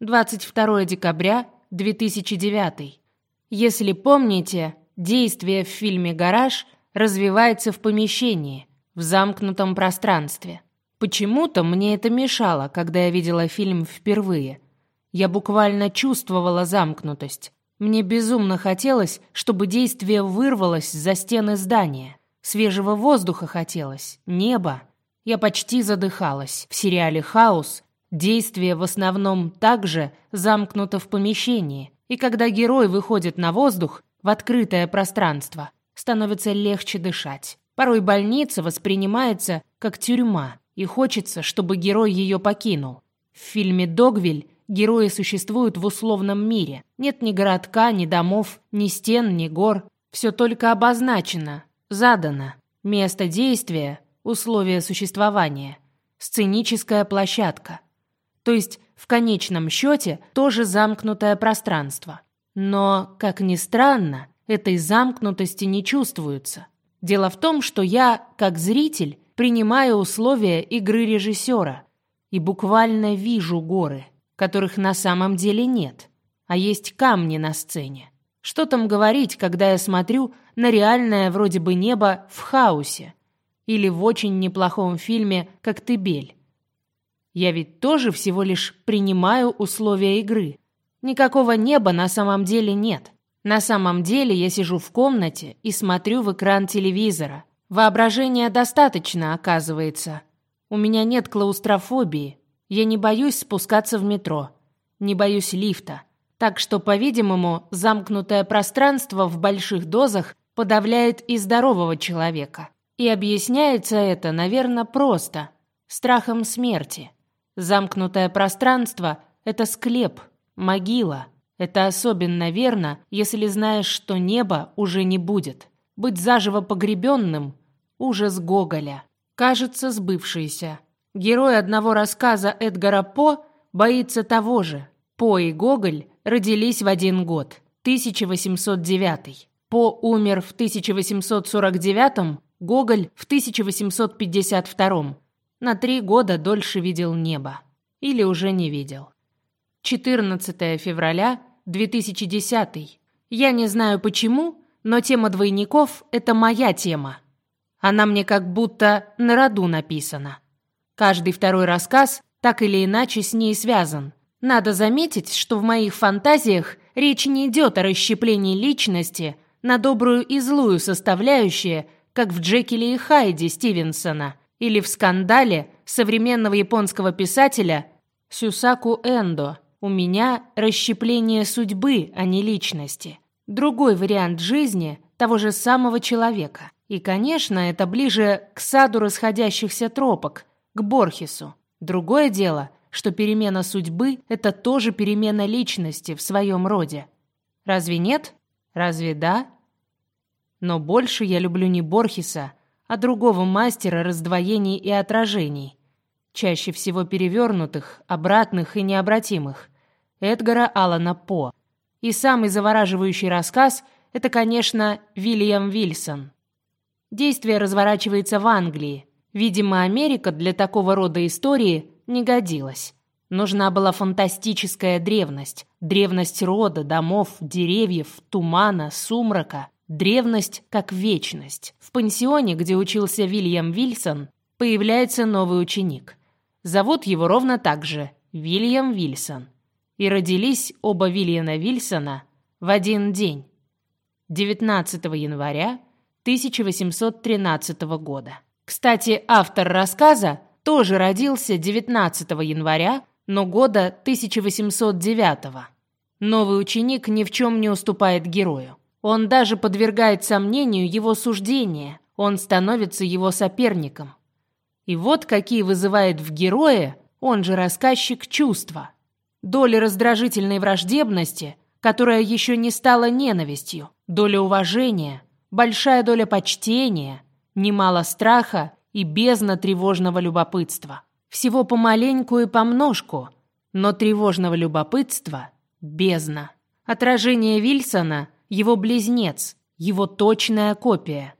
22 декабря 2009. Если помните, действие в фильме «Гараж» развивается в помещении, в замкнутом пространстве. Почему-то мне это мешало, когда я видела фильм впервые. Я буквально чувствовала замкнутость. Мне безумно хотелось, чтобы действие вырвалось за стены здания. Свежего воздуха хотелось, неба. Я почти задыхалась. В сериале «Хаус» действие в основном также замкнуто в помещении, и когда герой выходит на воздух, в открытое пространство, становится легче дышать. Порой больница воспринимается как тюрьма, и хочется, чтобы герой ее покинул. В фильме «Догвиль» герои существуют в условном мире. Нет ни городка, ни домов, ни стен, ни гор. Все только обозначено, задано. Место действия, условия существования. Сценическая площадка. То есть, в конечном счете, тоже замкнутое пространство. Но, как ни странно, этой замкнутости не чувствуется. Дело в том, что я, как зритель, принимаю условия игры режиссера и буквально вижу горы, которых на самом деле нет, а есть камни на сцене. Что там говорить, когда я смотрю на реальное вроде бы небо в хаосе или в очень неплохом фильме «Коктебель». Я ведь тоже всего лишь принимаю условия игры. Никакого неба на самом деле нет. На самом деле я сижу в комнате и смотрю в экран телевизора. Воображения достаточно, оказывается. У меня нет клаустрофобии. Я не боюсь спускаться в метро. Не боюсь лифта. Так что, по-видимому, замкнутое пространство в больших дозах подавляет и здорового человека. И объясняется это, наверное, просто. Страхом смерти. Замкнутое пространство – это склеп, могила – это особенно верно, если знаешь, что неба уже не будет. Быть заживо погребенным – ужас Гоголя. Кажется, сбывшийся. Герой одного рассказа Эдгара По боится того же. По и Гоголь родились в один год – 1809. По умер в 1849, Гоголь в 1852. На три года дольше видел небо. Или уже не видел. 14 февраля 2010. Я не знаю почему, но тема двойников – это моя тема. Она мне как будто на роду написана. Каждый второй рассказ так или иначе с ней связан. Надо заметить, что в моих фантазиях речь не идет о расщеплении личности на добрую и злую составляющие, как в Джекиле и Хайде Стивенсона или в «Скандале» современного японского писателя Сюсаку Эндо – у меня расщепление судьбы, а не личности. Другой вариант жизни того же самого человека. И, конечно, это ближе к саду расходящихся тропок, к Борхесу. Другое дело, что перемена судьбы – это тоже перемена личности в своем роде. Разве нет? Разве да? Но больше я люблю не Борхеса, а другого мастера раздвоений и отражений, чаще всего перевернутых, обратных и необратимых. Эдгара Аллана По. И самый завораживающий рассказ – это, конечно, Вильям Вильсон. Действие разворачивается в Англии. Видимо, Америка для такого рода истории не годилась. Нужна была фантастическая древность. Древность рода, домов, деревьев, тумана, сумрака. Древность как вечность. В пансионе, где учился Вильям Вильсон, появляется новый ученик. Зовут его ровно так же – Вильям Вильсон и родились оба Вильяна Вильсона в один день, 19 января 1813 года. Кстати, автор рассказа тоже родился 19 января, но года 1809. Новый ученик ни в чем не уступает герою. Он даже подвергает сомнению его суждения, он становится его соперником. И вот какие вызывает в герое, он же рассказчик, чувства – доля раздражительной враждебности, которая еще не стала ненавистью, доля уважения, большая доля почтения, немало страха и бездна тревожного любопытства. Всего помаленьку и помножку, но тревожного любопытства – бездна. Отражение Вильсона – его близнец, его точная копия.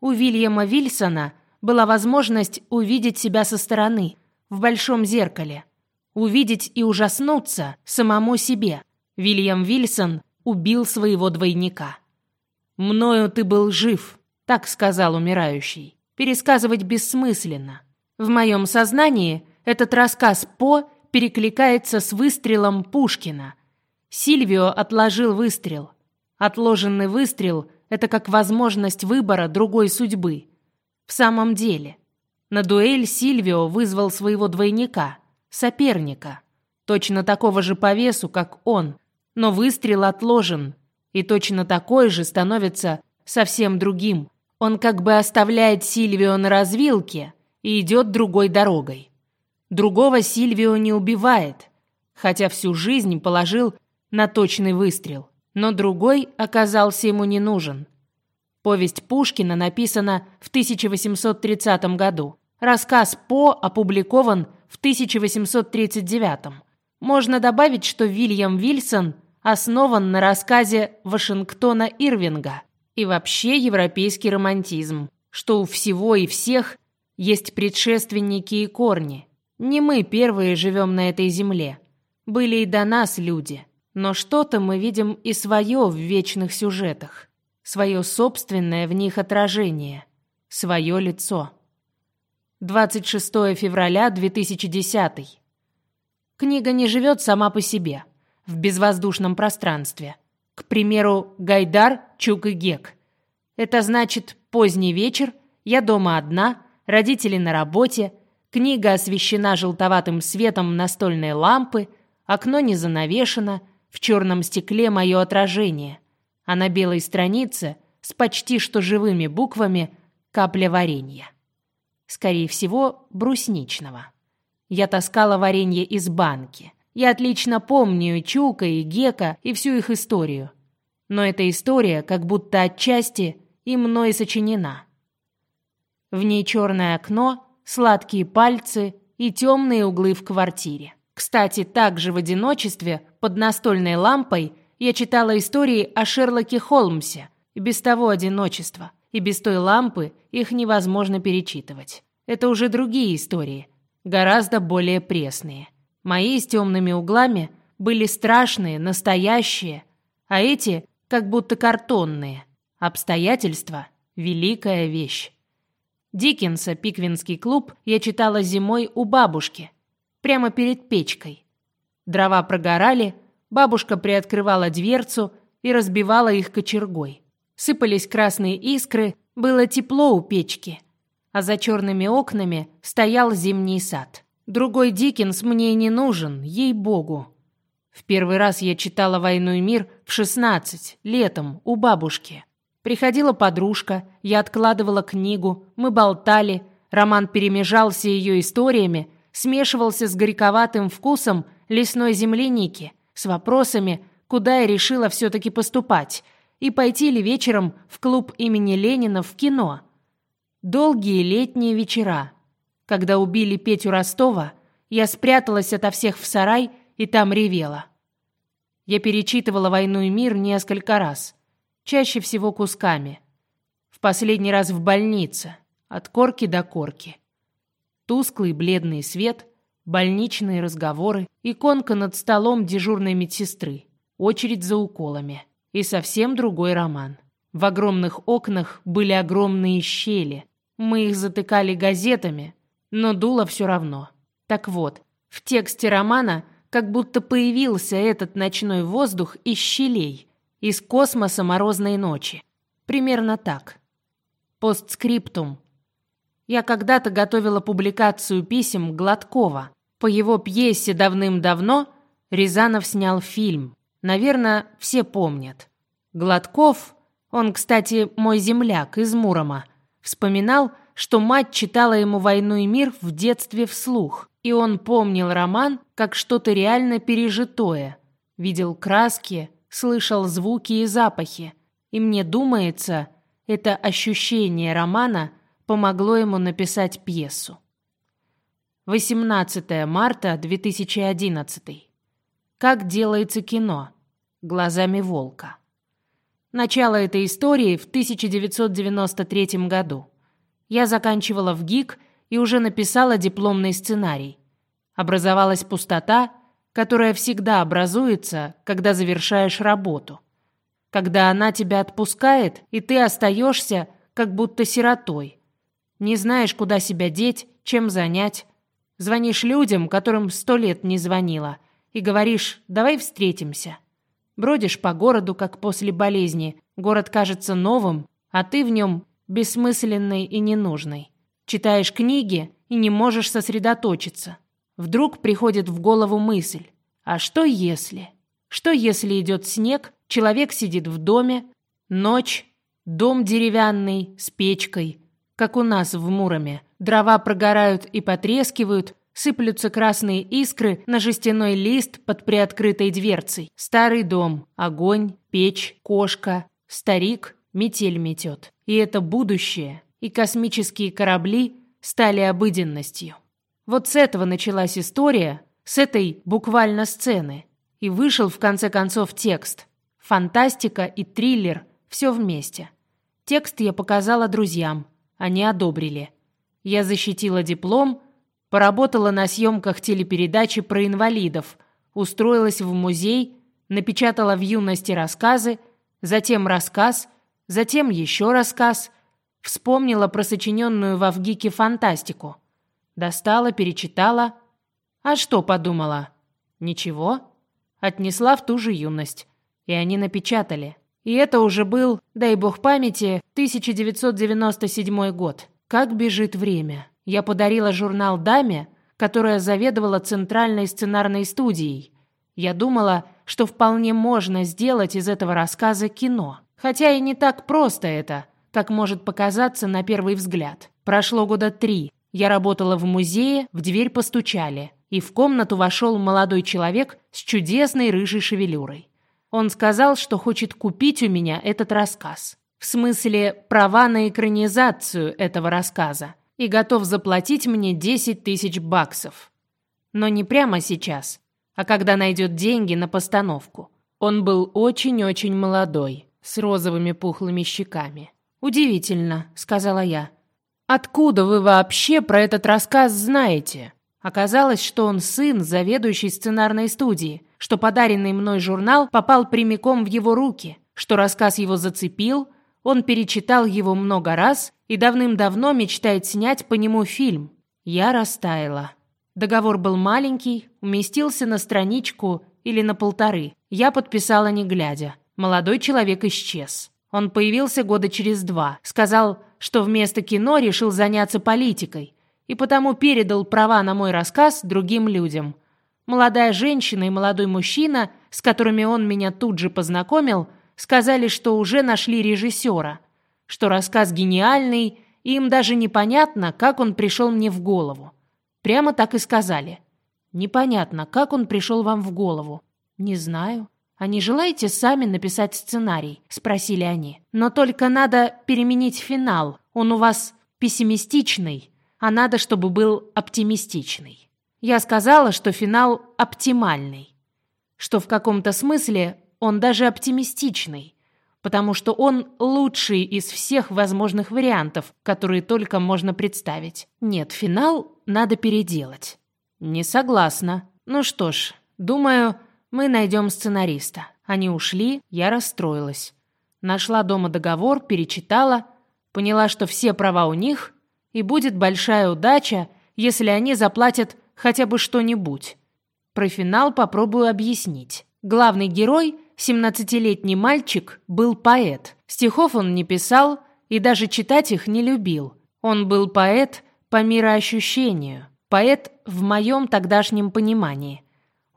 У Вильяма Вильсона была возможность увидеть себя со стороны, в большом зеркале – увидеть и ужаснуться самому себе. Вильям Вильсон убил своего двойника. «Мною ты был жив», — так сказал умирающий. Пересказывать бессмысленно. В моем сознании этот рассказ По перекликается с выстрелом Пушкина. Сильвио отложил выстрел. Отложенный выстрел — это как возможность выбора другой судьбы. В самом деле, на дуэль Сильвио вызвал своего двойника, соперника, точно такого же по весу, как он, но выстрел отложен, и точно такой же становится совсем другим. Он как бы оставляет Сильвио на развилке и идет другой дорогой. Другого Сильвио не убивает, хотя всю жизнь положил на точный выстрел, но другой оказался ему не нужен. Повесть Пушкина написана в 1830 году. Рассказ По опубликован в 1839. Можно добавить, что Вильям Вильсон основан на рассказе Вашингтона Ирвинга и вообще европейский романтизм, что у всего и всех есть предшественники и корни – не мы первые живем на этой земле. Были и до нас люди. Но что-то мы видим и свое в вечных сюжетах. Свое собственное в них отражение. Свое лицо. 26 февраля 2010. Книга не живет сама по себе, в безвоздушном пространстве. К примеру, Гайдар, Чук и Гек. Это значит поздний вечер, я дома одна, родители на работе – Книга освещена желтоватым светом настольной лампы, окно не занавешено, в черном стекле мое отражение, а на белой странице с почти что живыми буквами капля варенья. Скорее всего, брусничного. Я таскала варенье из банки. Я отлично помню и Чука, и Гека, и всю их историю. Но эта история как будто отчасти и мной сочинена. В ней черное окно, сладкие пальцы и темные углы в квартире. Кстати, также в одиночестве, под настольной лампой, я читала истории о Шерлоке Холмсе. И без того одиночества, и без той лампы их невозможно перечитывать. Это уже другие истории, гораздо более пресные. Мои с темными углами были страшные, настоящие, а эти как будто картонные. Обстоятельства – великая вещь. Диккенса «Пиквинский клуб» я читала зимой у бабушки, прямо перед печкой. Дрова прогорали, бабушка приоткрывала дверцу и разбивала их кочергой. Сыпались красные искры, было тепло у печки, а за черными окнами стоял зимний сад. Другой Диккенс мне не нужен, ей-богу. В первый раз я читала «Войну и мир» в 16, летом, у бабушки. Приходила подружка, я откладывала книгу, мы болтали, роман перемежался ее историями, смешивался с горьковатым вкусом лесной земляники, с вопросами, куда я решила все-таки поступать, и пойти ли вечером в клуб имени Ленина в кино. Долгие летние вечера. Когда убили Петю Ростова, я спряталась ото всех в сарай и там ревела. Я перечитывала «Войну и мир» несколько раз – чаще всего кусками. В последний раз в больнице, от корки до корки. Тусклый бледный свет, больничные разговоры, иконка над столом дежурной медсестры, очередь за уколами и совсем другой роман. В огромных окнах были огромные щели. Мы их затыкали газетами, но дуло все равно. Так вот, в тексте романа как будто появился этот ночной воздух из щелей – из космоса морозной ночи. Примерно так. Постскриптум. Я когда-то готовила публикацию писем Гладкова. По его пьесе давным-давно Рязанов снял фильм. Наверное, все помнят. Гладков, он, кстати, мой земляк из Мурома, вспоминал, что мать читала ему «Войну и мир» в детстве вслух, и он помнил роман как что-то реально пережитое, видел краски, слышал звуки и запахи, и мне думается, это ощущение романа помогло ему написать пьесу. 18 марта 2011. Как делается кино? Глазами волка. Начало этой истории в 1993 году. Я заканчивала в ГИК и уже написала дипломный сценарий. Образовалась пустота, которая всегда образуется, когда завершаешь работу. Когда она тебя отпускает, и ты остаешься, как будто сиротой. Не знаешь, куда себя деть, чем занять. Звонишь людям, которым сто лет не звонила, и говоришь «давай встретимся». Бродишь по городу, как после болезни. Город кажется новым, а ты в нем бессмысленный и ненужный. Читаешь книги и не можешь сосредоточиться. Вдруг приходит в голову мысль. А что если? Что если идет снег, человек сидит в доме, ночь, дом деревянный, с печкой, как у нас в Муроме. Дрова прогорают и потрескивают, сыплются красные искры на жестяной лист под приоткрытой дверцей. Старый дом, огонь, печь, кошка, старик, метель метет. И это будущее, и космические корабли стали обыденностью. Вот с этого началась история, с этой буквально сцены. И вышел в конце концов текст. Фантастика и триллер – все вместе. Текст я показала друзьям. Они одобрили. Я защитила диплом, поработала на съемках телепередачи про инвалидов, устроилась в музей, напечатала в юности рассказы, затем рассказ, затем еще рассказ, вспомнила про сочиненную в Авгике фантастику. Достала, перечитала. А что подумала? Ничего. Отнесла в ту же юность. И они напечатали. И это уже был, дай бог памяти, 1997 год. Как бежит время. Я подарила журнал даме, которая заведовала центральной сценарной студией. Я думала, что вполне можно сделать из этого рассказа кино. Хотя и не так просто это, как может показаться на первый взгляд. Прошло года три. Я работала в музее, в дверь постучали, и в комнату вошел молодой человек с чудесной рыжей шевелюрой. Он сказал, что хочет купить у меня этот рассказ. В смысле, права на экранизацию этого рассказа. И готов заплатить мне 10 тысяч баксов. Но не прямо сейчас, а когда найдет деньги на постановку. Он был очень-очень молодой, с розовыми пухлыми щеками. «Удивительно», — сказала я. «Откуда вы вообще про этот рассказ знаете?» Оказалось, что он сын заведующей сценарной студии, что подаренный мной журнал попал прямиком в его руки, что рассказ его зацепил, он перечитал его много раз и давным-давно мечтает снять по нему фильм. Я растаяла. Договор был маленький, уместился на страничку или на полторы. Я подписала не глядя. Молодой человек исчез. Он появился года через два. Сказал, что вместо кино решил заняться политикой и потому передал права на мой рассказ другим людям. Молодая женщина и молодой мужчина, с которыми он меня тут же познакомил, сказали, что уже нашли режиссера, что рассказ гениальный, и им даже непонятно, как он пришел мне в голову. Прямо так и сказали. Непонятно, как он пришел вам в голову. Не знаю. А не желаете сами написать сценарий? Спросили они. Но только надо переменить финал. Он у вас пессимистичный а надо, чтобы был оптимистичный. Я сказала, что финал оптимальный, что в каком-то смысле он даже оптимистичный, потому что он лучший из всех возможных вариантов, которые только можно представить. Нет, финал надо переделать. Не согласна. Ну что ж, думаю, мы найдем сценариста. Они ушли, я расстроилась. Нашла дома договор, перечитала, поняла, что все права у них, и будет большая удача, если они заплатят хотя бы что-нибудь. Про финал попробую объяснить. Главный герой, 17-летний мальчик, был поэт. Стихов он не писал и даже читать их не любил. Он был поэт по мироощущению, поэт в моем тогдашнем понимании.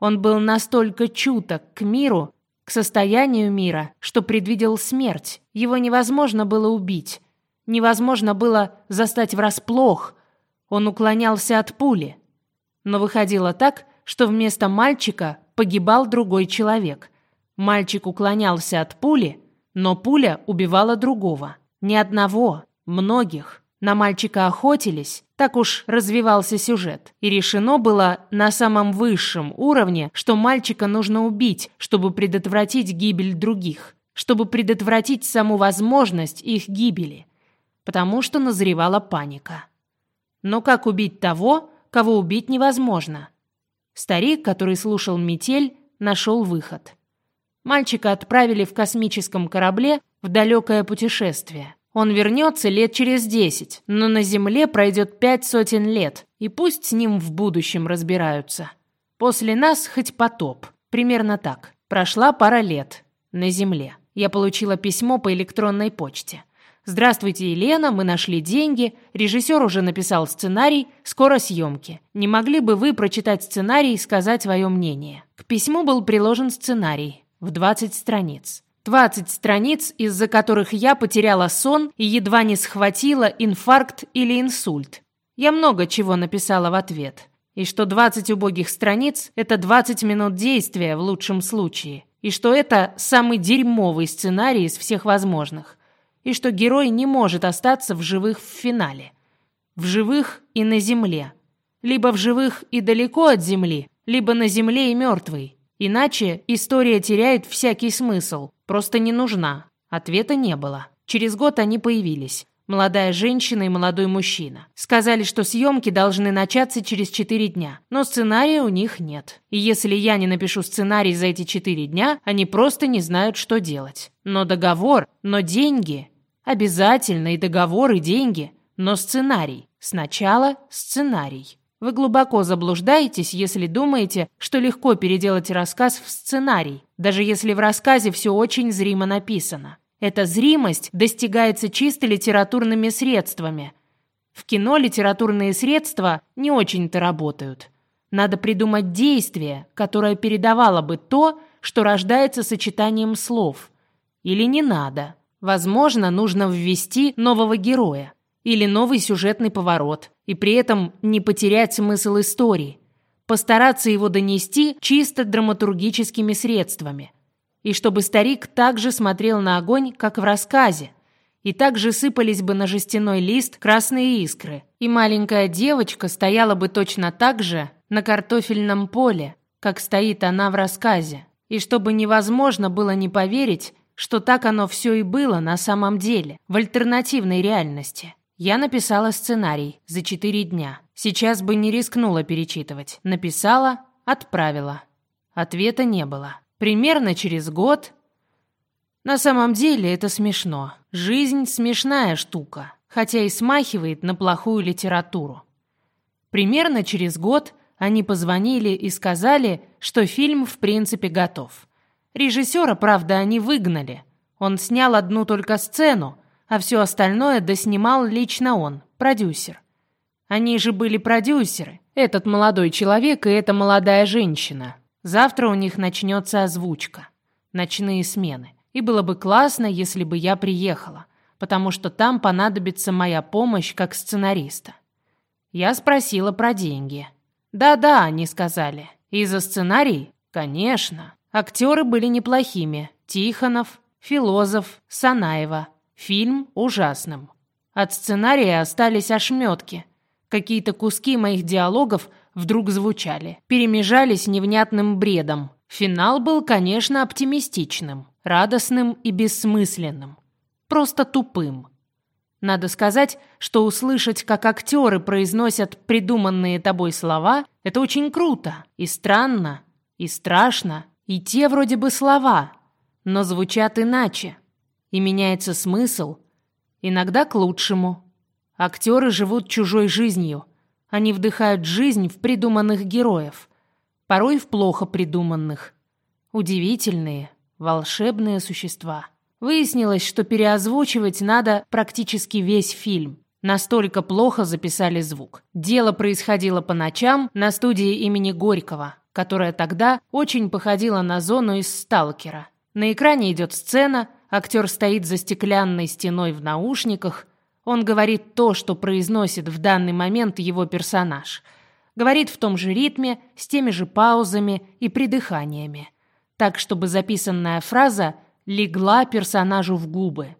Он был настолько чуток к миру, к состоянию мира, что предвидел смерть. Его невозможно было убить, невозможно было застать врасплох. Он уклонялся от пули. Но выходило так, что вместо мальчика погибал другой человек. Мальчик уклонялся от пули, но пуля убивала другого. Не одного, многих. На мальчика охотились, так уж развивался сюжет. И решено было на самом высшем уровне, что мальчика нужно убить, чтобы предотвратить гибель других, чтобы предотвратить саму возможность их гибели потому что назревала паника. Но как убить того, кого убить невозможно? Старик, который слушал метель, нашел выход. Мальчика отправили в космическом корабле в далекое путешествие. Он вернется лет через десять, но на Земле пройдет пять сотен лет, и пусть с ним в будущем разбираются. После нас хоть потоп. Примерно так. Прошла пара лет. На Земле. Я получила письмо по электронной почте. «Здравствуйте, Елена, мы нашли деньги. Режиссер уже написал сценарий. Скоро съемки. Не могли бы вы прочитать сценарий и сказать свое мнение?» К письму был приложен сценарий в 20 страниц. 20 страниц, из-за которых я потеряла сон и едва не схватила инфаркт или инсульт. Я много чего написала в ответ. И что 20 убогих страниц – это 20 минут действия в лучшем случае. И что это самый дерьмовый сценарий из всех возможных и что герой не может остаться в живых в финале. В живых и на земле. Либо в живых и далеко от земли, либо на земле и мертвый. Иначе история теряет всякий смысл, просто не нужна. Ответа не было. Через год они появились. Молодая женщина и молодой мужчина. Сказали, что съемки должны начаться через 4 дня, но сценария у них нет. И если я не напишу сценарий за эти 4 дня, они просто не знают, что делать. Но договор, но деньги Обязательно и договор, и деньги, но сценарий. Сначала сценарий. Вы глубоко заблуждаетесь, если думаете, что легко переделать рассказ в сценарий, даже если в рассказе все очень зримо написано. Эта зримость достигается чисто литературными средствами. В кино литературные средства не очень-то работают. Надо придумать действие, которое передавало бы то, что рождается сочетанием слов. Или не надо. Возможно, нужно ввести нового героя или новый сюжетный поворот, и при этом не потерять смысл истории, постараться его донести чисто драматургическими средствами. И чтобы старик также смотрел на огонь, как в рассказе, и также сыпались бы на жестяной лист красные искры, и маленькая девочка стояла бы точно так же на картофельном поле, как стоит она в рассказе, и чтобы невозможно было не поверить, что так оно все и было на самом деле, в альтернативной реальности. Я написала сценарий за четыре дня. Сейчас бы не рискнула перечитывать. Написала, отправила. Ответа не было. Примерно через год... На самом деле это смешно. Жизнь смешная штука, хотя и смахивает на плохую литературу. Примерно через год они позвонили и сказали, что фильм в принципе готов. Режиссера, правда, они выгнали. Он снял одну только сцену, а все остальное доснимал лично он, продюсер. Они же были продюсеры, этот молодой человек и эта молодая женщина. Завтра у них начнется озвучка, ночные смены. И было бы классно, если бы я приехала, потому что там понадобится моя помощь как сценариста. Я спросила про деньги. «Да-да», — они сказали. «И за сценарий?» «Конечно». Актеры были неплохими. Тихонов, Филозов, Санаева. Фильм ужасным. От сценария остались ошметки. Какие-то куски моих диалогов вдруг звучали, перемежались невнятным бредом. Финал был, конечно, оптимистичным, радостным и бессмысленным. Просто тупым. Надо сказать, что услышать, как актеры произносят придуманные тобой слова, это очень круто и странно, и страшно, и те вроде бы слова, но звучат иначе. И меняется смысл, иногда к лучшему. Актеры живут чужой жизнью. Они вдыхают жизнь в придуманных героев, порой в плохо придуманных. Удивительные, волшебные существа. Выяснилось, что переозвучивать надо практически весь фильм. Настолько плохо записали звук. Дело происходило по ночам на студии имени Горького которая тогда очень походила на зону из «Сталкера». На экране идет сцена, актер стоит за стеклянной стеной в наушниках, он говорит то, что произносит в данный момент его персонаж. Говорит в том же ритме, с теми же паузами и придыханиями. Так, чтобы записанная фраза легла персонажу в губы.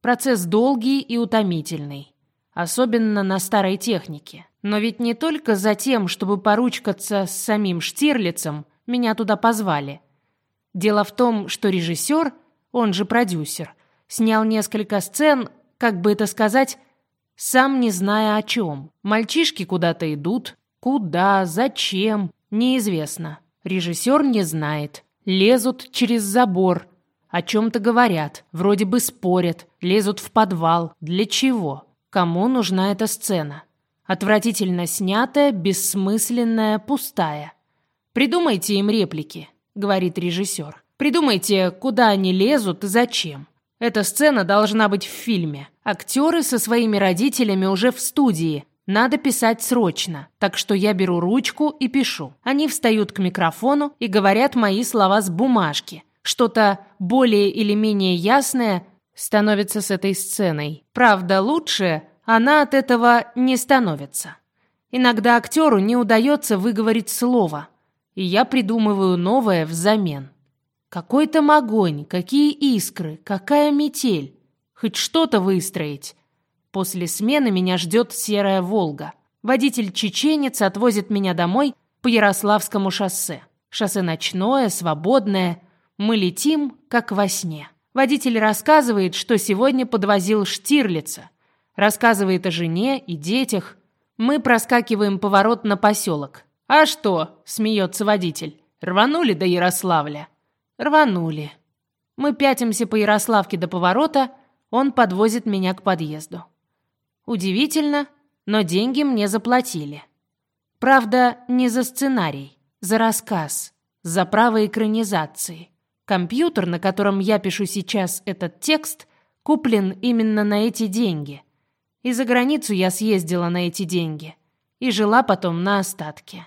Процесс долгий и утомительный. Особенно на старой технике. Но ведь не только за тем, чтобы поручкаться с самим Штирлицем, меня туда позвали. Дело в том, что режиссер, он же продюсер, снял несколько сцен, как бы это сказать, сам не зная о чем. Мальчишки куда-то идут. Куда? Зачем? Неизвестно. Режиссер не знает. Лезут через забор. О чем-то говорят. Вроде бы спорят. Лезут в подвал. Для чего? Кому нужна эта сцена? Отвратительно снятая, бессмысленная, пустая. «Придумайте им реплики», — говорит режиссер. «Придумайте, куда они лезут и зачем. Эта сцена должна быть в фильме. Актеры со своими родителями уже в студии. Надо писать срочно. Так что я беру ручку и пишу. Они встают к микрофону и говорят мои слова с бумажки. Что-то более или менее ясное становится с этой сценой. Правда, лучше она от этого не становится. Иногда актеру не удается выговорить слово, и я придумываю новое взамен. Какой там огонь, какие искры, какая метель. Хоть что-то выстроить. После смены меня ждет серая «Волга». Водитель-чеченец отвозит меня домой по Ярославскому шоссе. Шоссе ночное, свободное. Мы летим, как во сне. Водитель рассказывает, что сегодня подвозил Штирлица. Рассказывает о жене и детях. Мы проскакиваем поворот на поселок. «А что?» – смеется водитель. «Рванули до Ярославля». «Рванули». Мы пятимся по Ярославке до поворота, он подвозит меня к подъезду. Удивительно, но деньги мне заплатили. Правда, не за сценарий, за рассказ, за право экранизации. Компьютер, на котором я пишу сейчас этот текст, куплен именно на эти деньги. И за границу я съездила на эти деньги. И жила потом на остатке.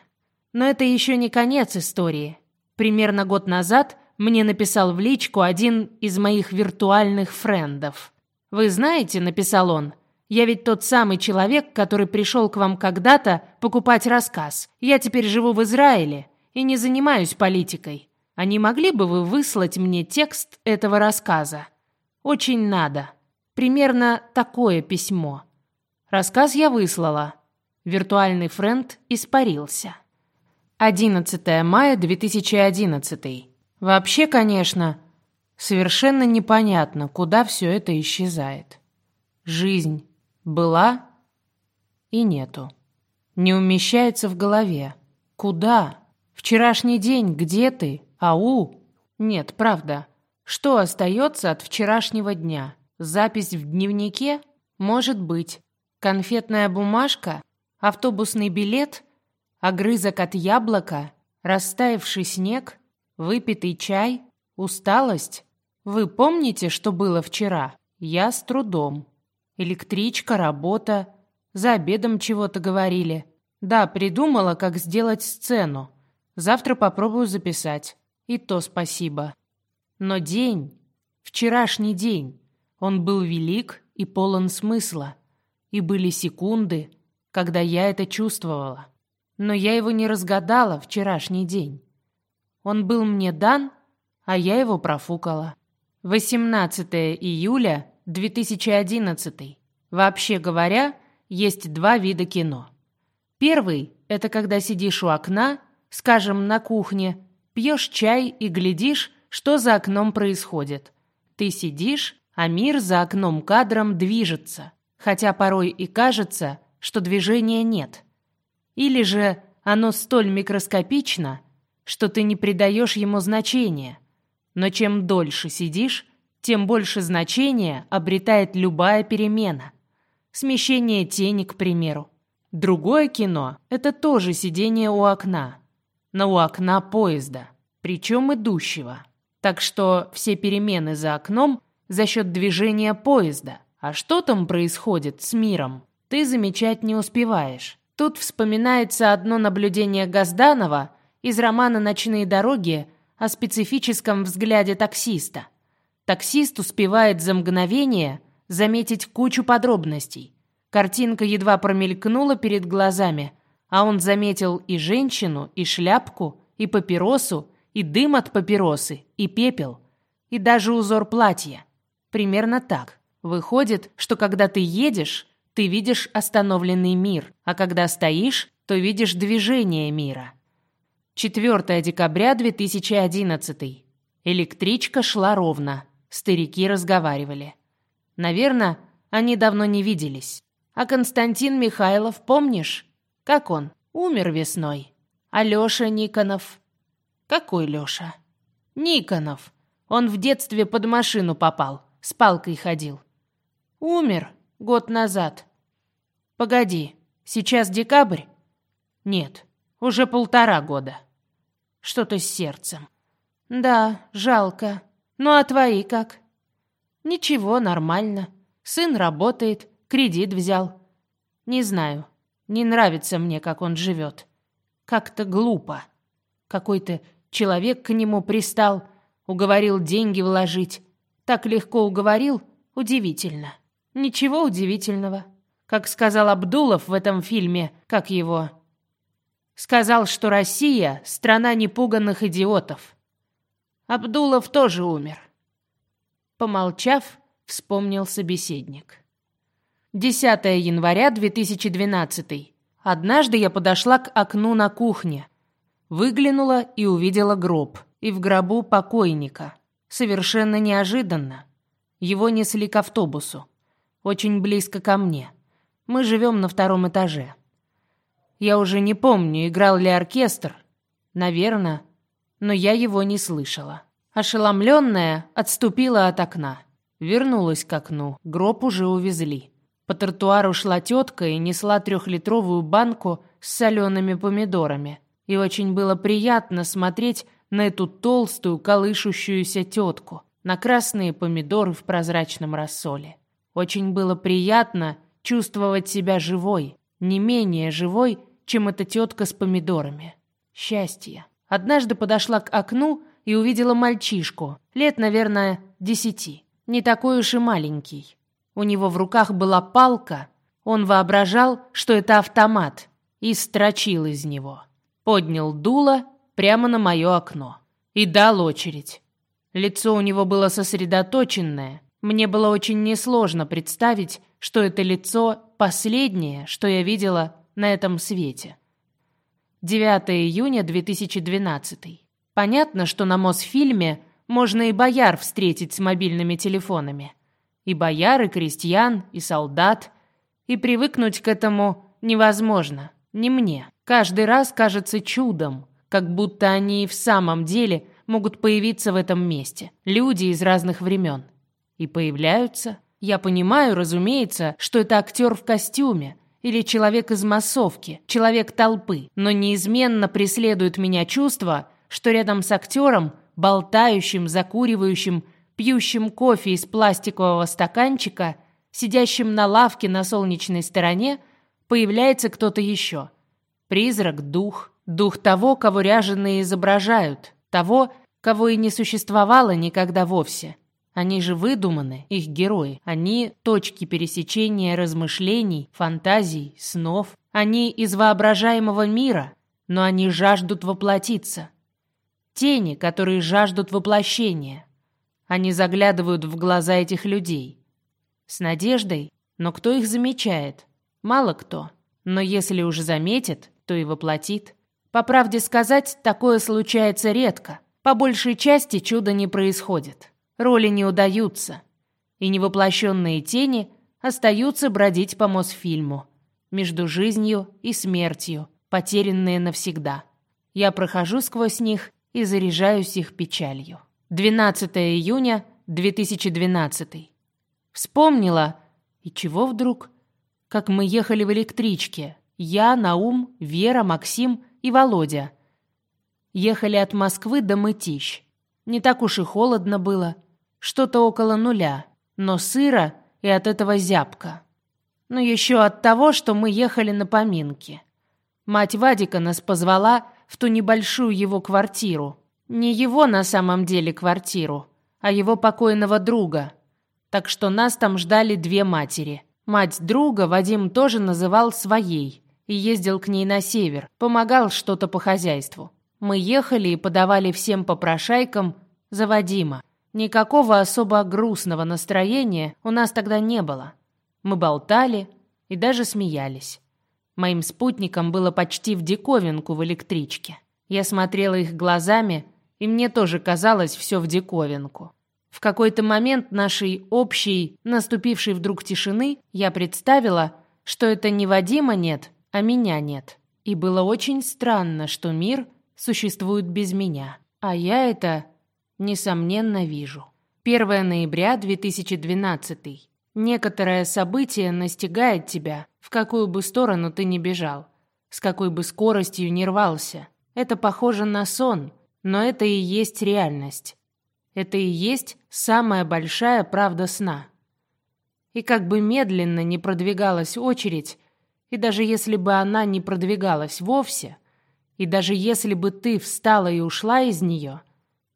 Но это еще не конец истории. Примерно год назад мне написал в личку один из моих виртуальных френдов. «Вы знаете», — написал он, — «я ведь тот самый человек, который пришел к вам когда-то покупать рассказ. Я теперь живу в Израиле и не занимаюсь политикой. А не могли бы вы выслать мне текст этого рассказа? Очень надо. Примерно такое письмо». Рассказ я выслала. Виртуальный френд испарился. 11 мая 2011. Вообще, конечно, совершенно непонятно, куда все это исчезает. Жизнь была и нету. Не умещается в голове. Куда? Вчерашний день, где ты? Ау? Нет, правда. Что остается от вчерашнего дня? Запись в дневнике? Может быть. Конфетная бумажка, автобусный билет, огрызок от яблока, растаявший снег, выпитый чай, усталость. Вы помните, что было вчера? Я с трудом. Электричка, работа. За обедом чего-то говорили. Да, придумала, как сделать сцену. Завтра попробую записать. И то спасибо. Но день, вчерашний день, он был велик и полон смысла. И были секунды, когда я это чувствовала. Но я его не разгадала вчерашний день. Он был мне дан, а я его профукала. 18 июля 2011. Вообще говоря, есть два вида кино. Первый – это когда сидишь у окна, скажем, на кухне, пьешь чай и глядишь, что за окном происходит. Ты сидишь, а мир за окном кадром движется хотя порой и кажется, что движения нет. Или же оно столь микроскопично, что ты не придаешь ему значения. Но чем дольше сидишь, тем больше значения обретает любая перемена. Смещение тени, к примеру. Другое кино – это тоже сидение у окна. Но у окна поезда, причем идущего. Так что все перемены за окном за счет движения поезда – а что там происходит с миром, ты замечать не успеваешь. Тут вспоминается одно наблюдение Газданова из романа «Ночные дороги» о специфическом взгляде таксиста. Таксист успевает за мгновение заметить кучу подробностей. Картинка едва промелькнула перед глазами, а он заметил и женщину, и шляпку, и папиросу, и дым от папиросы, и пепел, и даже узор платья. Примерно так. Выходит, что когда ты едешь, ты видишь остановленный мир, а когда стоишь, то видишь движение мира. 4 декабря 2011. Электричка шла ровно. Старики разговаривали. Наверное, они давно не виделись. А Константин Михайлов, помнишь? Как он? Умер весной. А Лёша Никонов? Какой Лёша? Никонов. Он в детстве под машину попал, с палкой ходил. Умер год назад. Погоди, сейчас декабрь? Нет, уже полтора года. Что-то с сердцем. Да, жалко. Ну а твои как? Ничего, нормально. Сын работает, кредит взял. Не знаю, не нравится мне, как он живет. Как-то глупо. Какой-то человек к нему пристал, уговорил деньги вложить. Так легко уговорил, удивительно. Ничего удивительного. Как сказал Абдулов в этом фильме, как его... Сказал, что Россия — страна непуганных идиотов. Абдулов тоже умер. Помолчав, вспомнил собеседник. 10 января 2012. Однажды я подошла к окну на кухне, выглянула и увидела гроб, и в гробу покойника. Совершенно неожиданно. Его несли к автобусу, очень близко ко мне. Мы живем на втором этаже. Я уже не помню, играл ли оркестр. Наверное, но я его не слышала. Ошеломленная, отступила от окна. Вернулась к окну. Гроб уже увезли. По тротуару шла тетка и несла трехлитровую банку с солеными помидорами. И очень было приятно смотреть на эту толстую, колышущуюся тетку, на красные помидоры в прозрачном рассоле. Очень было приятно чувствовать себя живой, не менее живой, чем эта тетка с помидорами. Счастье. Однажды подошла к окну и увидела мальчишку, лет, наверное, десяти. Не такой уж и маленький. У него в руках была палка, он воображал, что это автомат, и строчил из него. Поднял дуло прямо на мое окно и дал очередь. Лицо у него было сосредоточенное. Мне было очень несложно представить, что это лицо последнее, что я видела на этом свете. 9 июня 2012. Понятно, что на Мосфильме можно и бояр встретить с мобильными телефонами и бояр, и крестьян, и солдат. И привыкнуть к этому невозможно, не мне. Каждый раз кажется чудом, как будто они и в самом деле могут появиться в этом месте. Люди из разных времен. И появляются. Я понимаю, разумеется, что это актер в костюме, или человек из массовки, человек толпы, но неизменно преследует меня чувство, что рядом с актером, болтающим, закуривающим, пьющим кофе из пластикового стаканчика, сидящим на лавке на солнечной стороне, появляется кто-то еще. Призрак, дух, дух того, кого ряженые изображают, того, кого и не существовало никогда вовсе. Они же выдуманы, их герои. Они — точки пересечения размышлений, фантазий, снов. Они из воображаемого мира, но они жаждут воплотиться. Тени, которые жаждут воплощения. Они заглядывают в глаза этих людей. С надеждой, но кто их замечает? Мало кто. Но если уж заметит, то и воплотит. По правде сказать, такое случается редко. По большей части чуда не происходит. Роли не удаются. И невоплощенные тени остаются бродить по Мосфильму. Между жизнью и смертью, потерянные навсегда. Я прохожу сквозь них и заряжаюсь их печалью. 12 июня 2012. Вспомнила, и чего вдруг? Как мы ехали в электричке. Я, Наум, Вера, Максим и Володя. Ехали от Москвы до Мытищ. Не так уж и холодно было. Что-то около нуля. Но сыро и от этого зябко. Но еще от того, что мы ехали на поминки. Мать Вадика нас позвала в ту небольшую его квартиру, не его на самом деле квартиру, а его покойного друга. Так что нас там ждали две матери. Мать друга Вадим тоже называл своей и ездил к ней на север, помогал что-то по хозяйству. Мы ехали и подавали всем попрошайкам за Вадима. Никакого особо грустного настроения у нас тогда не было. Мы болтали и даже смеялись. Моим спутникам было почти в диковинку в электричке. Я смотрела их глазами и мне тоже казалось все в диковинку. В какой-то момент нашей общей, наступившей вдруг тишины, я представила, что это не Вадима нет, а меня нет. И было очень странно, что мир существует без меня. А я это, несомненно, вижу. 1 ноября 2012. Некоторое событие настигает тебя, в какую бы сторону ты ни бежал, с какой бы скоростью ни рвался. Это похоже на сон, но это и есть реальность. Это и есть самая большая правда сна. И как бы медленно не продвигалась очередь, и даже если бы она не продвигалась вовсе, и даже если бы ты встала и ушла из нее,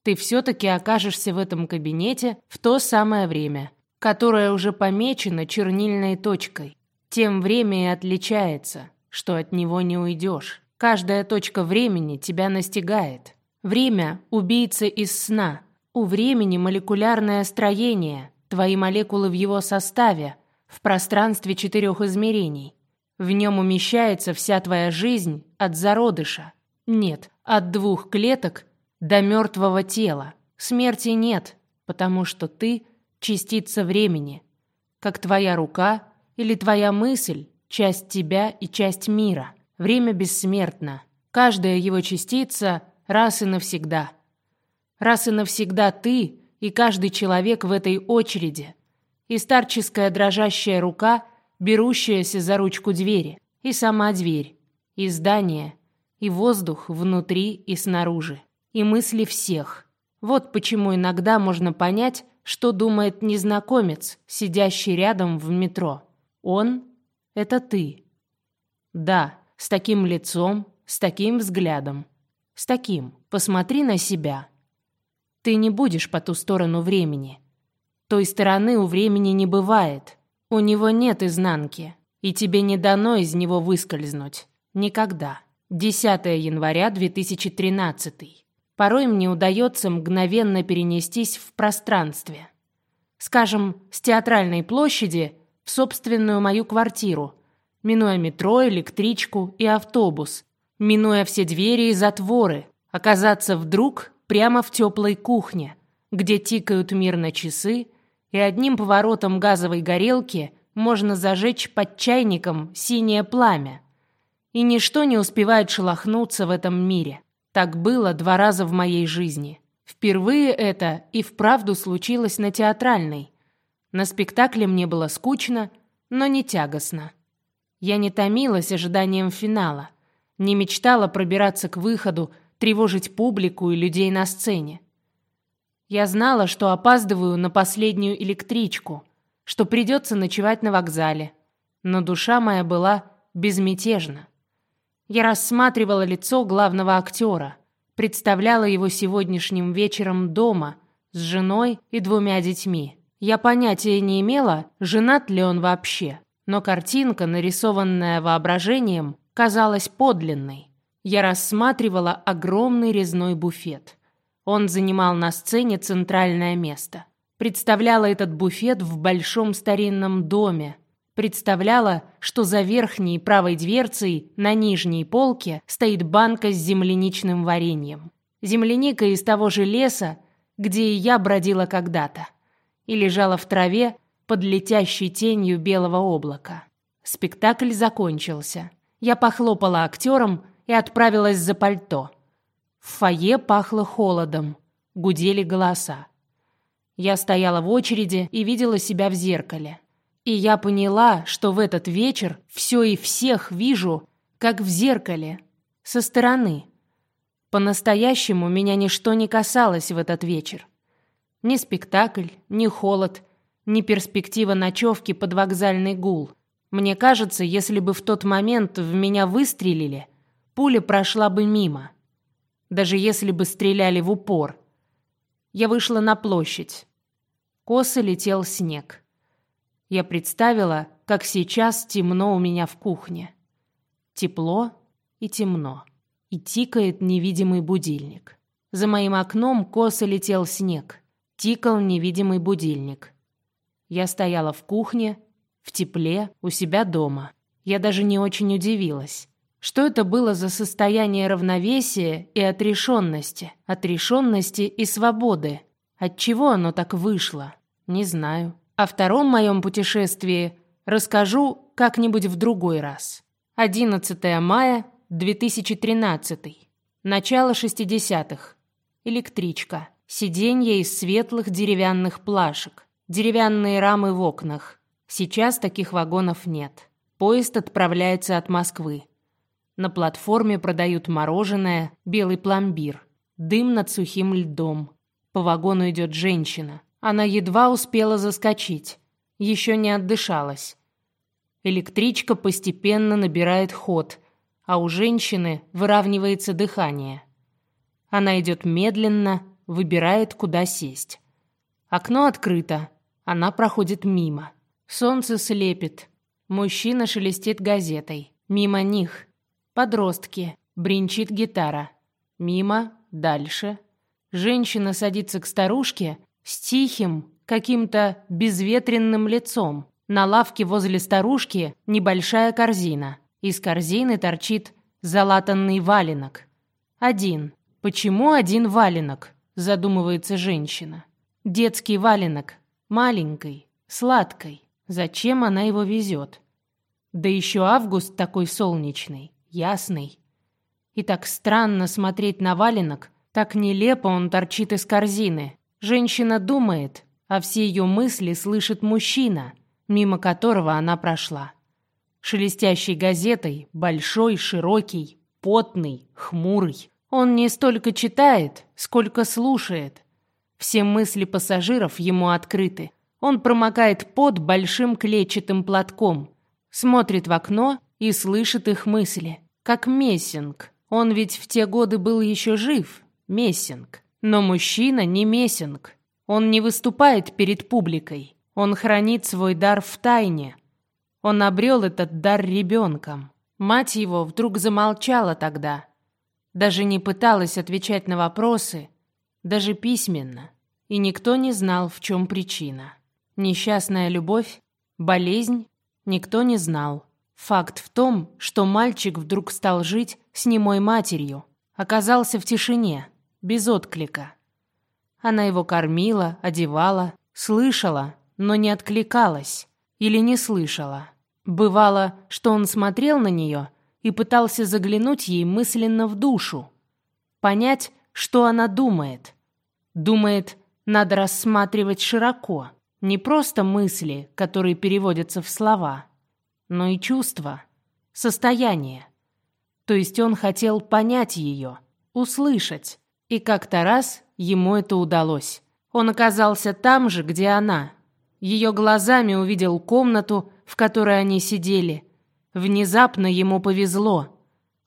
ты все-таки окажешься в этом кабинете в то самое время, которое уже помечено чернильной точкой. Тем время и отличается, что от него не уйдешь. Каждая точка времени тебя настигает. Время – убийца из сна. У времени молекулярное строение, твои молекулы в его составе, в пространстве четырех измерений. В нем умещается вся твоя жизнь от зародыша. Нет, от двух клеток до мертвого тела. Смерти нет, потому что ты – частица времени. Как твоя рука или твоя мысль – часть тебя и часть мира. Время бессмертно. Каждая его частица – раз и навсегда. Раз и навсегда ты и каждый человек в этой очереди. И старческая дрожащая рука – берущаяся за ручку двери, и сама дверь, и здание, и воздух внутри и снаружи, и мысли всех. Вот почему иногда можно понять, что думает незнакомец, сидящий рядом в метро. Он — это ты. Да, с таким лицом, с таким взглядом. С таким. Посмотри на себя. Ты не будешь по ту сторону времени. Той стороны у времени не бывает. У него нет изнанки, и тебе не дано из него выскользнуть. Никогда. 10 января 2013. Порой мне удается мгновенно перенестись в пространстве. Скажем, с театральной площади в собственную мою квартиру, минуя метро, электричку и автобус, минуя все двери и затворы, оказаться вдруг прямо в теплой кухне, где тикают мирно часы, и одним поворотом газовой горелки можно зажечь под чайником синее пламя. И ничто не успевает шелохнуться в этом мире. Так было два раза в моей жизни. Впервые это и вправду случилось на театральной. На спектакле мне было скучно, но не тягостно. Я не томилась ожиданием финала, не мечтала пробираться к выходу, тревожить публику и людей на сцене. Я знала, что опаздываю на последнюю электричку, что придется ночевать на вокзале. Но душа моя была безмятежна. Я рассматривала лицо главного актера, представляла его сегодняшним вечером дома с женой и двумя детьми. Я понятия не имела, женат ли он вообще, но картинка, нарисованная воображением, казалась подлинной. Я рассматривала огромный резной буфет – он занимал на сцене центральное место. Представляла этот буфет в большом старинном доме. Представляла, что за верхней правой дверцей на нижней полке стоит банка с земляничным вареньем. Земляника из того же леса, где и я бродила когда-то. И лежала в траве под летящей тенью белого облака. Спектакль закончился. Я похлопала актерам и отправилась за пальто. В фойе пахло холодом, гудели голоса. Я стояла в очереди и видела себя в зеркале. И я поняла, что в этот вечер все и всех вижу, как в зеркале, со стороны. По-настоящему меня ничто не касалось в этот вечер. Ни спектакль, ни холод, ни перспектива ночевки под вокзальный гул. Мне кажется, если бы в тот момент в меня выстрелили, пуля прошла бы мимо даже если бы стреляли в упор. Я вышла на площадь. Косо летел снег. Я представила, как сейчас темно у меня в кухне. Тепло и темно. И тикает невидимый будильник. За моим окном косо летел снег. Тикал невидимый будильник. Я стояла в кухне, в тепле, у себя дома. Я даже не очень удивилась. Что это было за состояние равновесия и отрешенности, отрешенности и свободы? От чего оно так вышло? Не знаю. О втором моем путешествии расскажу как-нибудь в другой раз. 11 мая 2013. Начало 60-х. Электричка. Сиденья из светлых деревянных плашек. Деревянные рамы в окнах. Сейчас таких вагонов нет. Поезд отправляется от Москвы. На платформе продают мороженое, белый пломбир. Дым над сухим льдом. По вагону идет женщина. Она едва успела заскочить. Еще не отдышалась. Электричка постепенно набирает ход, а у женщины выравнивается дыхание. Она идет медленно, выбирает, куда сесть. Окно открыто. Она проходит мимо. Солнце слепит. Мужчина шелестит газетой. Мимо них. Подростки. Бринчит гитара. Мимо. Дальше. Женщина садится к старушке с тихим, каким-то безветренным лицом. На лавке возле старушки небольшая корзина. Из корзины торчит залатанный валенок. Один. Почему один валенок? Задумывается женщина. Детский валенок. Маленький. Сладкий. Зачем она его везет? Да еще август такой солнечный, ясный. И так странно смотреть на валенок, так нелепо он торчит из корзины. Женщина думает, а все ее мысли слышит мужчина, мимо которого она прошла шелестящей газетой, большой, широкий, потный, хмурый. Он не столько читает, сколько слушает. Все мысли пассажиров ему открыты. Он промокает пот большим клетчатым платком, смотрит в окно и слышит их мысли. Как Мессинг. Он ведь в те годы был еще жив, Мессинг. Но мужчина не Мессинг. Он не выступает перед публикой. Он хранит свой дар в тайне, он обрел этот дар ребенком. Мать его вдруг замолчала тогда. Даже не пыталась отвечать на вопросы, даже письменно. И никто не знал, в чем причина. Несчастная любовь? Болезнь? Никто не знал. Факт в том, что мальчик вдруг стал жить с немой матерью. Оказался в тишине, без отклика. Она его кормила, одевала, слышала, но не откликалась или не слышала. Бывало, что он смотрел на нее и пытался заглянуть ей мысленно в душу, понять, что она думает. Думает, надо рассматривать широко, не просто мысли, которые переводятся в слова, но и чувства, состояние. То есть он хотел понять ее, услышать, и как-то раз ему это удалось. Он оказался там же, где она. Ее глазами увидел комнату, в которой они сидели. Внезапно ему повезло.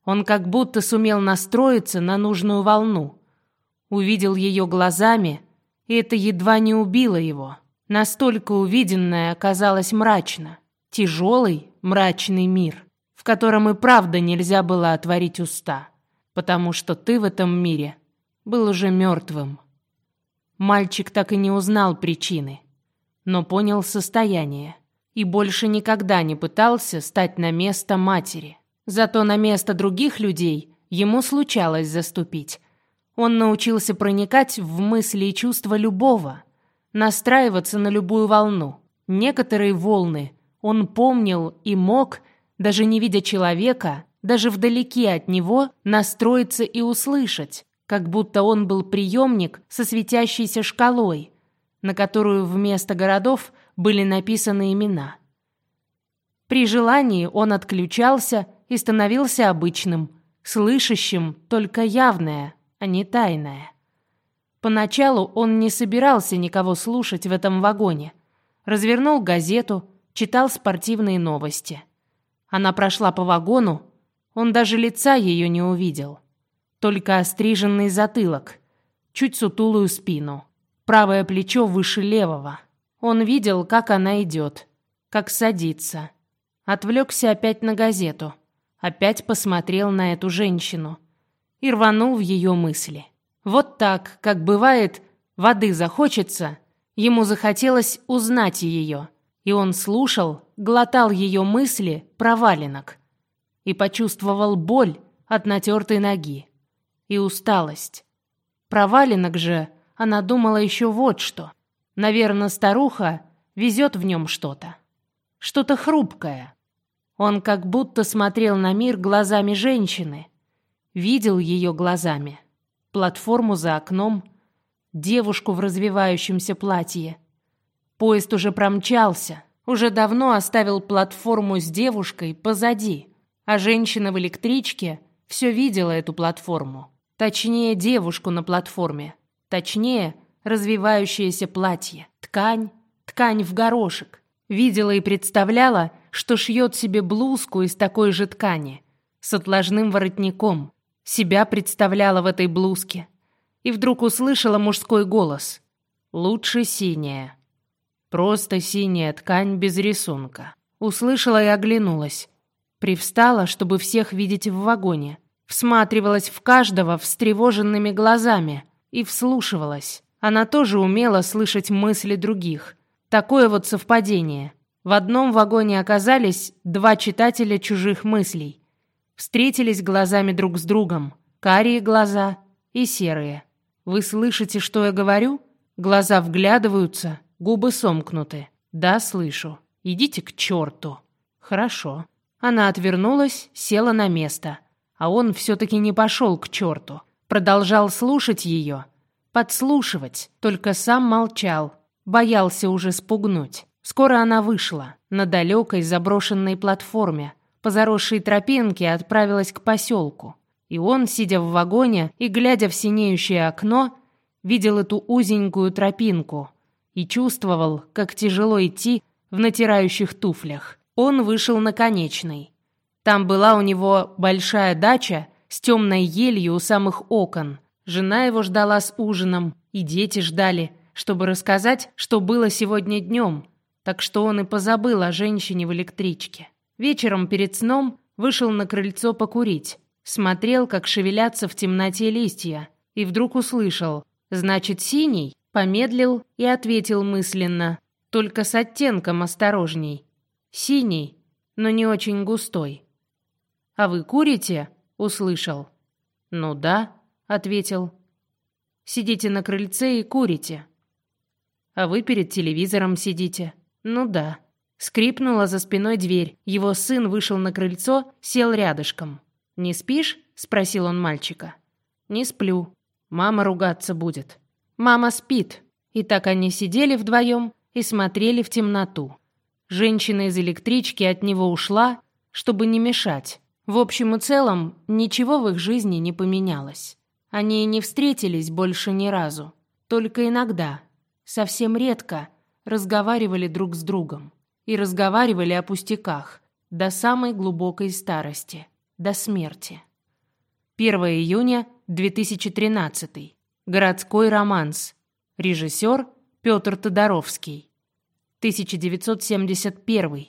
Он как будто сумел настроиться на нужную волну. Увидел ее глазами, и это едва не убило его. Настолько увиденное оказалось мрачно. Тяжелый, мрачный мир, в котором и правда нельзя было отворить уста, потому что ты в этом мире был уже мертвым. Мальчик так и не узнал причины, но понял состояние и больше никогда не пытался стать на место матери. Зато на место других людей ему случалось заступить. Он научился проникать в мысли и чувства любого, настраиваться на любую волну. Некоторые волны он помнил и мог, даже не видя человека, даже вдалеке от него, настроиться и услышать, как будто он был приемник со светящейся шкалой, на которую вместо городов – были написаны имена. При желании он отключался и становился обычным, слышащим только явное, а не тайное. Поначалу он не собирался никого слушать в этом вагоне. Развернул газету, читал спортивные новости. Она прошла по вагону, он даже лица ее не увидел. Только остриженный затылок, чуть сутулую спину, правое плечо выше левого. Он видел, как она идет, как садится. Отвлекся опять на газету. Опять посмотрел на эту женщину. И рванул в ее мысли. Вот так, как бывает, воды захочется, ему захотелось узнать ее. И он слушал, глотал ее мысли про валенок. И почувствовал боль от натертой ноги. И усталость. Про валенок же она думала еще вот что. Наверное, старуха везет в нем что-то. Что-то хрупкое. Он как будто смотрел на мир глазами женщины. Видел ее глазами. Платформу за окном, девушку в развивающемся платье. Поезд уже промчался, уже давно оставил платформу с девушкой позади, а женщина в электричке все видела эту платформу. Точнее, девушку на платформе. Точнее, развивающееся платье. Ткань, ткань в горошек. Видела и представляла, что шьет себе блузку из такой же ткани, с отложным воротником. Себя представляла в этой блузке. И вдруг услышала мужской голос. «Лучше синяя». Просто синяя ткань без рисунка. Услышала и оглянулась. Привстала, чтобы всех видеть в вагоне. Всматривалась в каждого встревоженными глазами и вслушивалась. Она тоже умела слышать мысли других. Такое вот совпадение. В одном вагоне оказались два читателя чужих мыслей. Встретились глазами друг с другом. Карие глаза и серые. Вы слышите, что я говорю? Глаза вглядываются, губы сомкнуты. Да, слышу. Идите к черту. Хорошо. Она отвернулась, села на место. А он все-таки не пошел к черту. Продолжал слушать ее подслушивать, только сам молчал, боялся уже спугнуть. Скоро она вышла, на далекой заброшенной платформе, по заросшей тропинке отправилась к поселку. И он, сидя в вагоне и глядя в синеющее окно, видел эту узенькую тропинку и чувствовал, как тяжело идти в натирающих туфлях. Он вышел на конечный. Там была у него большая дача с темной елью у самых окон – Жена его ждала с ужином, и дети ждали, чтобы рассказать, что было сегодня днем, так что он и позабыл о женщине в электричке. Вечером перед сном вышел на крыльцо покурить, смотрел, как шевелятся в темноте листья, и вдруг услышал «Значит, синий?» Помедлил и ответил мысленно, только с оттенком осторожней. «Синий, но не очень густой». «А вы курите?» — услышал. «Ну да», ответил. Сидите на крыльце и курите. А вы перед телевизором сидите. Ну да. Скрипнула за спиной дверь. Его сын вышел на крыльцо, сел рядышком. «Не спишь?» — спросил он мальчика. «Не сплю. Мама ругаться будет». «Мама спит». И так они сидели вдвоем и смотрели в темноту. Женщина из электрички от него ушла, чтобы не мешать. В общем и целом, ничего в их жизни не поменялось. Они не встретились больше ни разу. Только иногда, совсем редко, разговаривали друг с другом. И разговаривали о пустяках до самой глубокой старости, до смерти. 1 июня 2013. Городской романс. Режиссер Петр Тодоровский. 1971.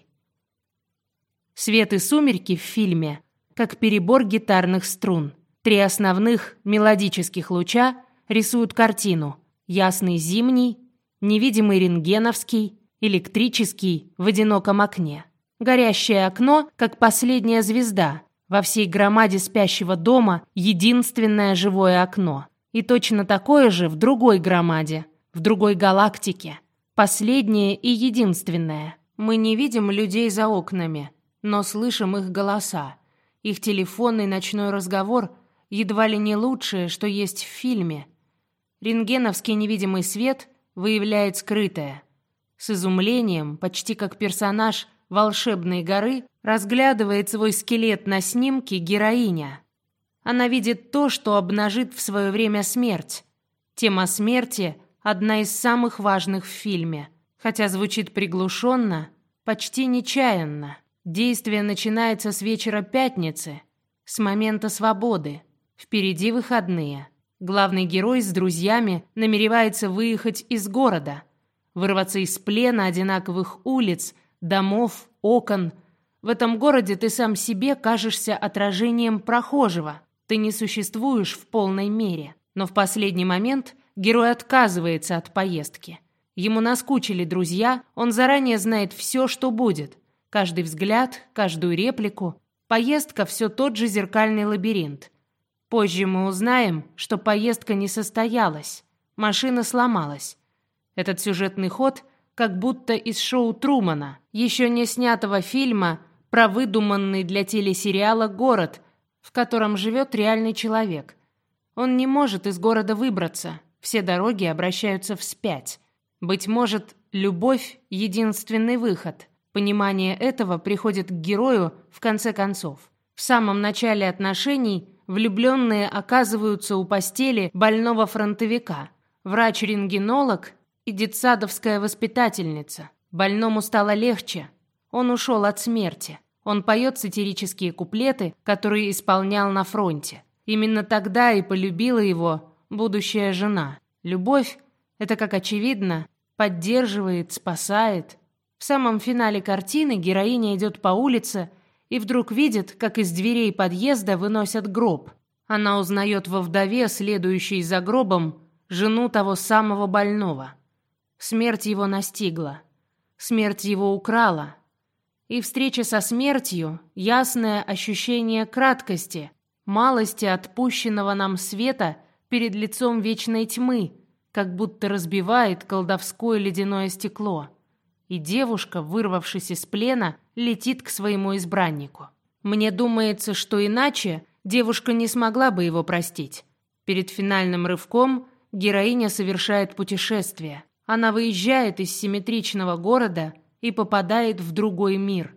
Свет и сумерки в фильме как перебор гитарных струн. Три основных мелодических луча рисуют картину. Ясный зимний, невидимый рентгеновский, электрический в одиноком окне. Горящее окно, как последняя звезда. Во всей громаде спящего дома единственное живое окно. И точно такое же в другой громаде, в другой галактике. Последнее и единственное. Мы не видим людей за окнами, но слышим их голоса. Их телефонный ночной разговор – едва ли не лучшее, что есть в фильме. Рентгеновский невидимый свет выявляет скрытое. С изумлением, почти как персонаж волшебной горы, разглядывает свой скелет на снимке героиня. Она видит то, что обнажит в свое время смерть. Тема смерти – одна из самых важных в фильме, хотя звучит приглушенно, почти нечаянно. Действие начинается с вечера пятницы, с момента свободы. Впереди выходные. Главный герой с друзьями намеревается выехать из города, вырваться из плена одинаковых улиц, домов, окон. В этом городе ты сам себе кажешься отражением прохожего. Ты не существуешь в полной мере. Но в последний момент герой отказывается от поездки. Ему наскучили друзья, он заранее знает все, что будет. Каждый взгляд, каждую реплику. Поездка все тот же зеркальный лабиринт – Позже мы узнаем, что поездка не состоялась, машина сломалась. Этот сюжетный ход как будто из шоу Трумана, еще не снятого фильма про выдуманный для телесериала город, в котором живет реальный человек. Он не может из города выбраться, все дороги обращаются вспять. Быть может, любовь — единственный выход. Понимание этого приходит к герою в конце концов. В самом начале отношений влюбленные оказываются у постели больного фронтовика. Врач-рентгенолог и детсадовская воспитательница. Больному стало легче. Он ушел от смерти. Он поет сатирические куплеты, которые исполнял на фронте. Именно тогда и полюбила его будущая жена. Любовь — это, как очевидно, поддерживает, спасает. В самом финале картины героиня идет по улице и вдруг видит, как из дверей подъезда выносят гроб. Она узнает во вдове, следующей за гробом, жену того самого больного. Смерть его настигла. Смерть его украла. И встреча со смертью — ясное ощущение краткости, малости отпущенного нам света перед лицом вечной тьмы, как будто разбивает колдовское ледяное стекло. И девушка, вырвавшись из плена, летит к своему избраннику. Мне думается, что иначе девушка не смогла бы его простить. Перед финальным рывком героиня совершает путешествие. Она выезжает из симметричного города и попадает в другой мир.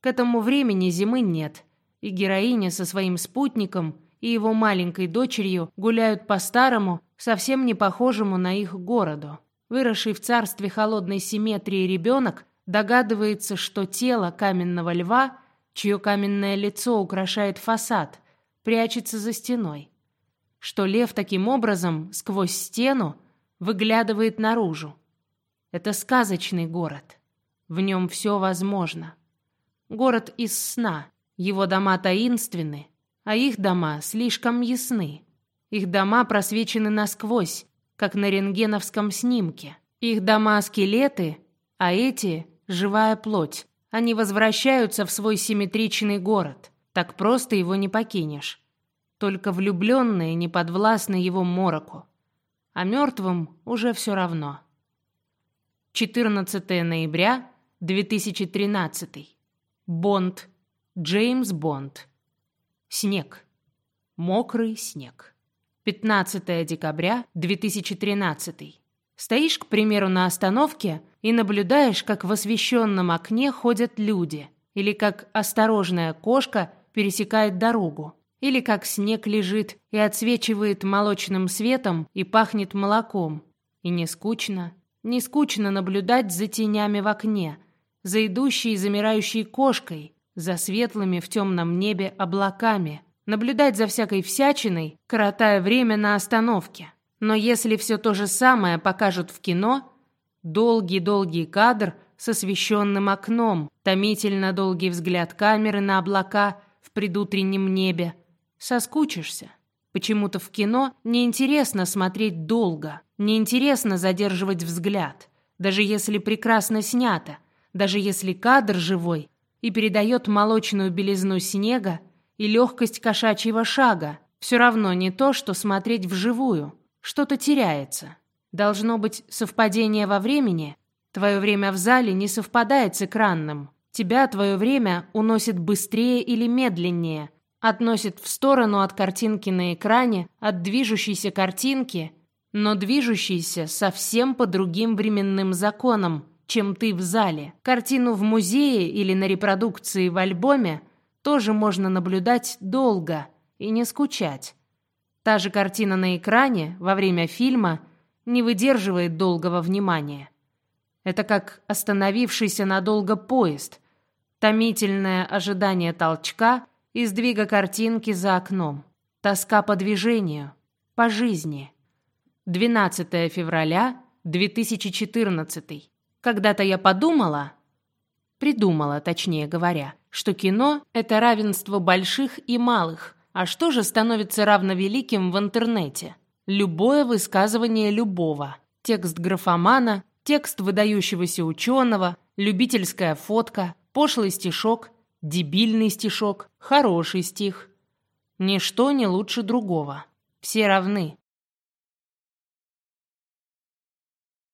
К этому времени зимы нет, и героиня со своим спутником и его маленькой дочерью гуляют по старому, совсем не похожему на их городу. Выросший в царстве холодной симметрии ребенок догадывается, что тело каменного льва, чье каменное лицо украшает фасад, прячется за стеной. Что лев таким образом сквозь стену выглядывает наружу. Это сказочный город. В нем все возможно. Город из сна. Его дома таинственны, а их дома слишком ясны. Их дома просвечены насквозь, как на рентгеновском снимке. Их дома скелеты, а эти живая плоть. Они возвращаются в свой симметричный город. Так просто его не покинешь. Только влюбленные не подвластны его мороку. А мертвым уже все равно. 14 ноября 2013. Бонд. Джеймс Бонд. Снег. Мокрый снег. 15 декабря 2013. Стоишь, к примеру, на остановке и наблюдаешь, как в освещенном окне ходят люди, или как осторожная кошка пересекает дорогу, или как снег лежит и отсвечивает молочным светом и пахнет молоком. И не скучно, не скучно наблюдать за тенями в окне, за идущей и замирающей кошкой, за светлыми в темном небе облаками, наблюдать за всякой всячиной, коротая время на остановке. Но если все то же самое покажут в кино, долгий-долгий кадр с освещенным окном, томительно долгий взгляд камеры на облака в предутреннем небе, соскучишься. Почему-то в кино неинтересно смотреть долго, неинтересно задерживать взгляд, даже если прекрасно снято, даже если кадр живой, и передает молочную белизну снега и легкость кошачьего шага. Все равно не то, что смотреть вживую. Что-то теряется. Должно быть совпадение во времени. Твое время в зале не совпадает с экранным. Тебя твое время уносит быстрее или медленнее, относит в сторону от картинки на экране, от движущейся картинки, но движущейся совсем по другим временным законам, чем ты в зале. Картину в музее или на репродукции в альбоме тоже можно наблюдать долго и не скучать. Та же картина на экране во время фильма не выдерживает долгого внимания. Это как остановившийся надолго поезд, томительное ожидание толчка и сдвига картинки за окном, тоска по движению, по жизни. 12 февраля 2014 когда-то я подумала, придумала, точнее говоря, что кино — это равенство больших и малых. А что же становится равновеликим в интернете? Любое высказывание любого. Текст графомана, текст выдающегося ученого, любительская фотка, пошлый стишок, дебильный стишок, хороший стих. Ничто не лучше другого. Все равны.